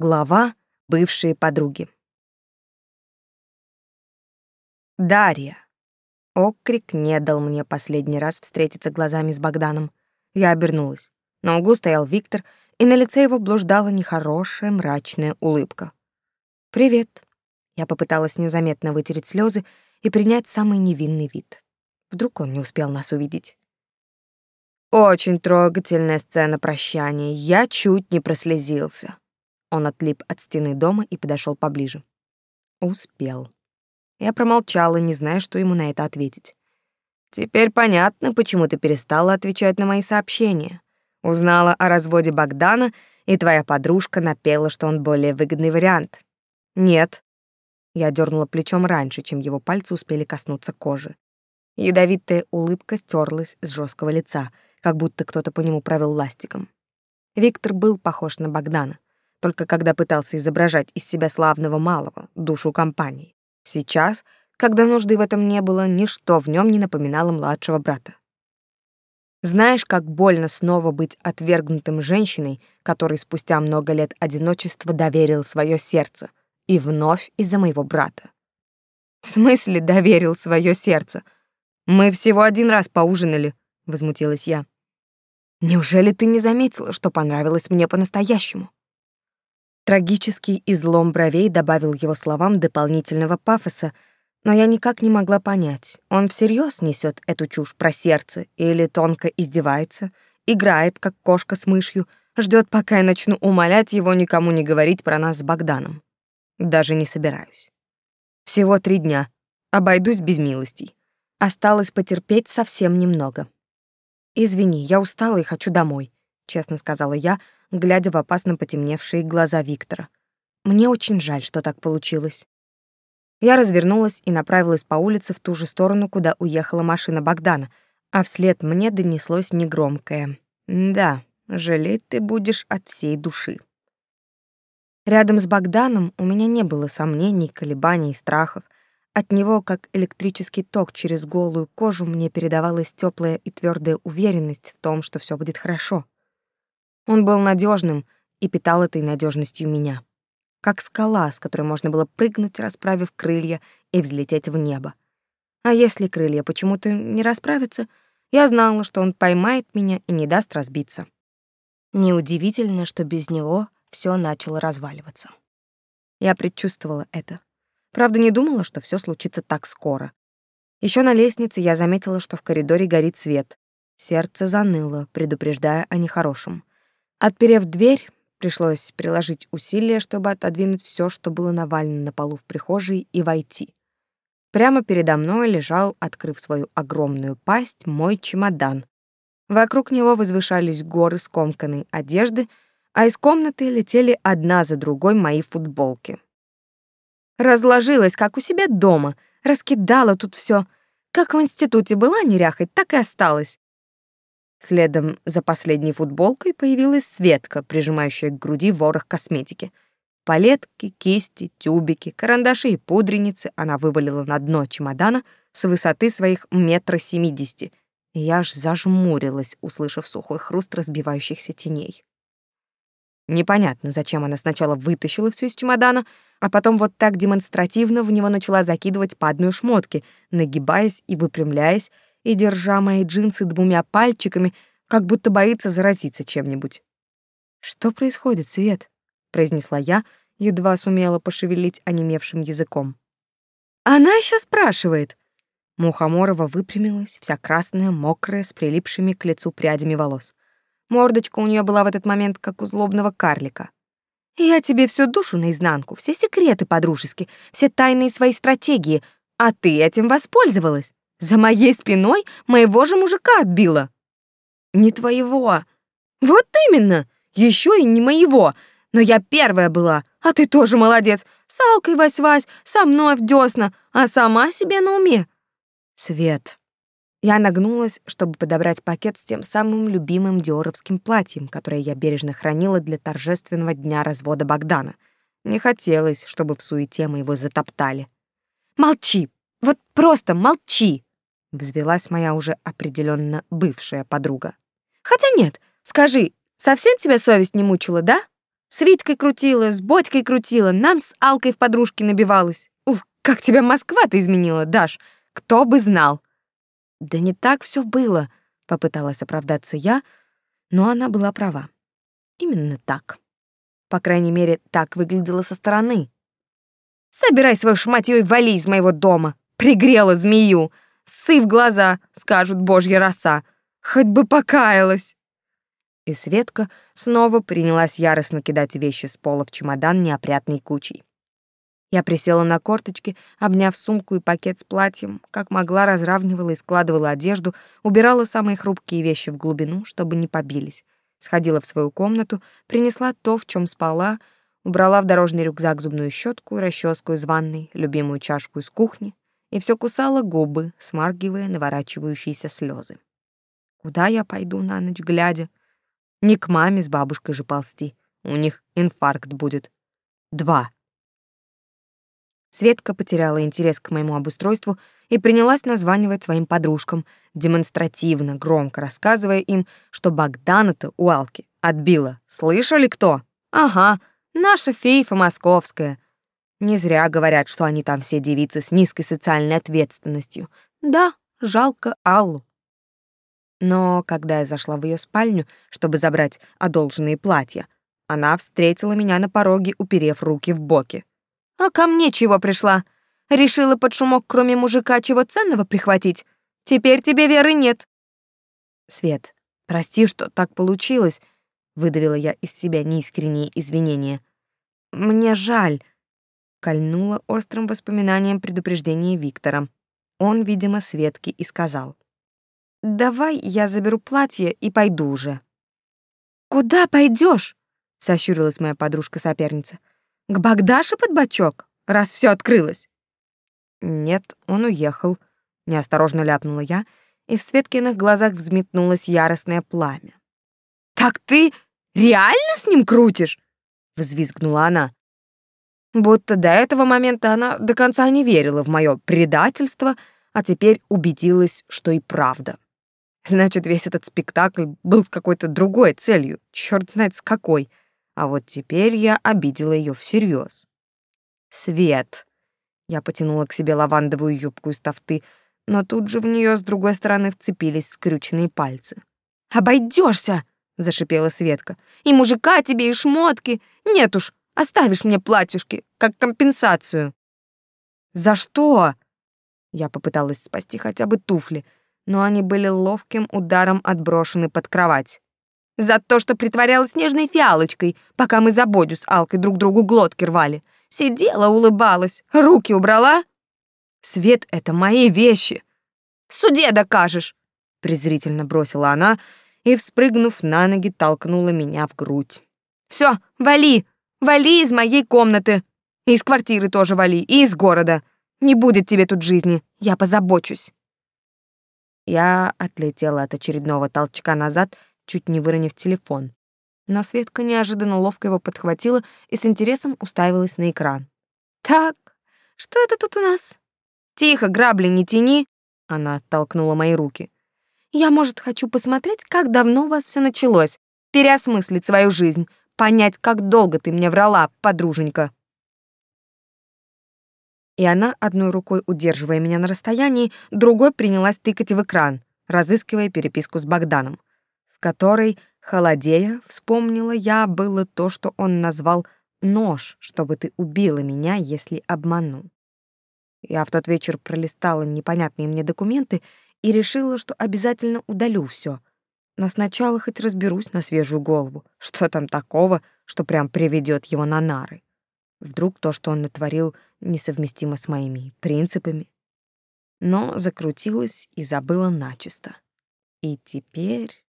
Глава «Бывшие подруги». Дарья. Окрик не дал мне последний раз встретиться глазами с Богданом. Я обернулась. На углу стоял Виктор, и на лице его блуждала нехорошая мрачная улыбка. «Привет». Я попыталась незаметно вытереть слезы и принять самый невинный вид. Вдруг он не успел нас увидеть. Очень трогательная сцена прощания. Я чуть не прослезился. Он отлип от стены дома и подошел поближе. Успел. Я промолчала, не зная, что ему на это ответить. Теперь понятно, почему ты перестала отвечать на мои сообщения. Узнала о разводе Богдана, и твоя подружка напела, что он более выгодный вариант. Нет. Я дернула плечом раньше, чем его пальцы успели коснуться кожи. Ядовитая улыбка стерлась с жесткого лица, как будто кто-то по нему провел ластиком. Виктор был похож на Богдана только когда пытался изображать из себя славного малого, душу компании. Сейчас, когда нужды в этом не было, ничто в нем не напоминало младшего брата. Знаешь, как больно снова быть отвергнутым женщиной, которой спустя много лет одиночества доверил свое сердце, и вновь из-за моего брата. В смысле доверил свое сердце? Мы всего один раз поужинали, возмутилась я. Неужели ты не заметила, что понравилось мне по-настоящему? Трагический излом бровей добавил его словам дополнительного пафоса, но я никак не могла понять, он всерьез несет эту чушь про сердце или тонко издевается, играет, как кошка с мышью, ждет, пока я начну умолять его никому не говорить про нас с Богданом. Даже не собираюсь. Всего три дня. Обойдусь без милостей. Осталось потерпеть совсем немного. «Извини, я устала и хочу домой», — честно сказала я, — глядя в опасно потемневшие глаза Виктора. Мне очень жаль, что так получилось. Я развернулась и направилась по улице в ту же сторону, куда уехала машина Богдана, а вслед мне донеслось негромкое: "Да, жалеть ты будешь от всей души". Рядом с Богданом у меня не было сомнений, колебаний и страхов. От него, как электрический ток через голую кожу, мне передавалась теплая и твердая уверенность в том, что все будет хорошо. Он был надежным и питал этой надежностью меня. Как скала, с которой можно было прыгнуть, расправив крылья, и взлететь в небо. А если крылья почему-то не расправятся, я знала, что он поймает меня и не даст разбиться. Неудивительно, что без него все начало разваливаться. Я предчувствовала это. Правда, не думала, что все случится так скоро. Еще на лестнице я заметила, что в коридоре горит свет. Сердце заныло, предупреждая о нехорошем. Отперев дверь, пришлось приложить усилия, чтобы отодвинуть все, что было навалено на полу в прихожей, и войти. Прямо передо мной лежал, открыв свою огромную пасть, мой чемодан. Вокруг него возвышались горы скомканной одежды, а из комнаты летели одна за другой мои футболки. Разложилась, как у себя дома, раскидала тут все. Как в институте была неряхой, так и осталась. Следом за последней футболкой появилась Светка, прижимающая к груди ворох косметики. Палетки, кисти, тюбики, карандаши и пудреницы она вывалила на дно чемодана с высоты своих метра семидесяти. Я аж зажмурилась, услышав сухой хруст разбивающихся теней. Непонятно, зачем она сначала вытащила все из чемодана, а потом вот так демонстративно в него начала закидывать по одной шмотке, нагибаясь и выпрямляясь, и держа мои джинсы двумя пальчиками, как будто боится заразиться чем-нибудь. «Что происходит, Свет?» — произнесла я, едва сумела пошевелить онемевшим языком. «Она еще спрашивает!» Мухоморова выпрямилась, вся красная, мокрая, с прилипшими к лицу прядями волос. Мордочка у нее была в этот момент как у злобного карлика. «Я тебе всю душу наизнанку, все секреты подружески, все тайные свои стратегии, а ты этим воспользовалась. За моей спиной моего же мужика отбила. Не твоего. Вот именно. Еще и не моего. Но я первая была, а ты тоже молодец. С Алкой вась-вась, со мной в десна, а сама себе на уме. Свет. Я нагнулась, чтобы подобрать пакет с тем самым любимым диоровским платьем, которое я бережно хранила для торжественного дня развода Богдана. Не хотелось, чтобы в суете мы его затоптали. Молчи. Вот просто молчи взвелась моя уже определенно бывшая подруга. Хотя нет, скажи, совсем тебя совесть не мучила, да? С Витькой крутила, с Бодькой крутила, нам с Алкой в подружки набивалась. Ух, как тебя Москва-то изменила, Даш! Кто бы знал!» «Да не так все было», — попыталась оправдаться я, но она была права. Именно так. По крайней мере, так выглядело со стороны. «Собирай свою шматью и вали из моего дома! Пригрела змею! Ссы в глаза!» — скажут божья роса. «Хоть бы покаялась!» И Светка снова принялась яростно кидать вещи с пола в чемодан неопрятной кучей. Я присела на корточки, обняв сумку и пакет с платьем, как могла разравнивала и складывала одежду, убирала самые хрупкие вещи в глубину, чтобы не побились. Сходила в свою комнату, принесла то, в чем спала, убрала в дорожный рюкзак зубную щетку расческу из ванной, любимую чашку из кухни, и все кусала губы, смаргивая наворачивающиеся слезы. Куда я пойду на ночь глядя? Не к маме с бабушкой же ползти. У них инфаркт будет. Два. Светка потеряла интерес к моему обустройству и принялась названивать своим подружкам, демонстративно, громко рассказывая им, что Богдана-то у Алки отбила. Слышали кто? Ага, наша фейфа московская. Не зря говорят, что они там все девицы с низкой социальной ответственностью. Да, жалко Аллу. Но когда я зашла в ее спальню, чтобы забрать одолженные платья, она встретила меня на пороге, уперев руки в боки. А ко мне чего пришла? Решила под шумок, кроме мужика, чего ценного прихватить? Теперь тебе веры нет. Свет, прости, что так получилось, выдавила я из себя неискренние извинения. Мне жаль, кольнула острым воспоминанием предупреждение Виктора. Он, видимо, Светке и сказал: "Давай я заберу платье и пойду уже". "Куда пойдешь? сощурилась моя подружка-соперница. К Богдаше под бочок, раз все открылось. Нет, он уехал, неосторожно ляпнула я, и в Светкиных глазах взметнулось яростное пламя. Так ты реально с ним крутишь? взвизгнула она. Будто до этого момента она до конца не верила в мое предательство, а теперь убедилась, что и правда. Значит, весь этот спектакль был с какой-то другой целью, черт знает с какой. А вот теперь я обидела ее всерьез. Свет. Я потянула к себе лавандовую юбку из тафты, но тут же в нее с другой стороны вцепились скрюченные пальцы. Обойдешься, зашипела Светка. И мужика тебе, и шмотки. Нет уж, оставишь мне платьюшки, как компенсацию. За что? Я попыталась спасти хотя бы туфли, но они были ловким ударом отброшены под кровать. За то, что притворялась нежной фиалочкой, пока мы за Бодю с Алкой друг другу глотки рвали. Сидела, улыбалась, руки убрала. Свет — это мои вещи. В суде докажешь, презрительно бросила она и, вспрыгнув на ноги, толкнула меня в грудь. Все, вали, вали из моей комнаты. Из квартиры тоже вали, и из города. Не будет тебе тут жизни, я позабочусь. Я отлетела от очередного толчка назад чуть не выронив телефон. Но Светка неожиданно ловко его подхватила и с интересом уставилась на экран. «Так, что это тут у нас?» «Тихо, грабли не тяни!» Она оттолкнула мои руки. «Я, может, хочу посмотреть, как давно у вас все началось, переосмыслить свою жизнь, понять, как долго ты мне врала, подруженька». И она, одной рукой удерживая меня на расстоянии, другой принялась тыкать в экран, разыскивая переписку с Богданом в которой, холодея, вспомнила я было то, что он назвал «нож, чтобы ты убила меня, если обману». Я в тот вечер пролистала непонятные мне документы и решила, что обязательно удалю все. Но сначала хоть разберусь на свежую голову, что там такого, что прям приведет его на нары. Вдруг то, что он натворил, несовместимо с моими принципами. Но закрутилась и забыла начисто. И теперь...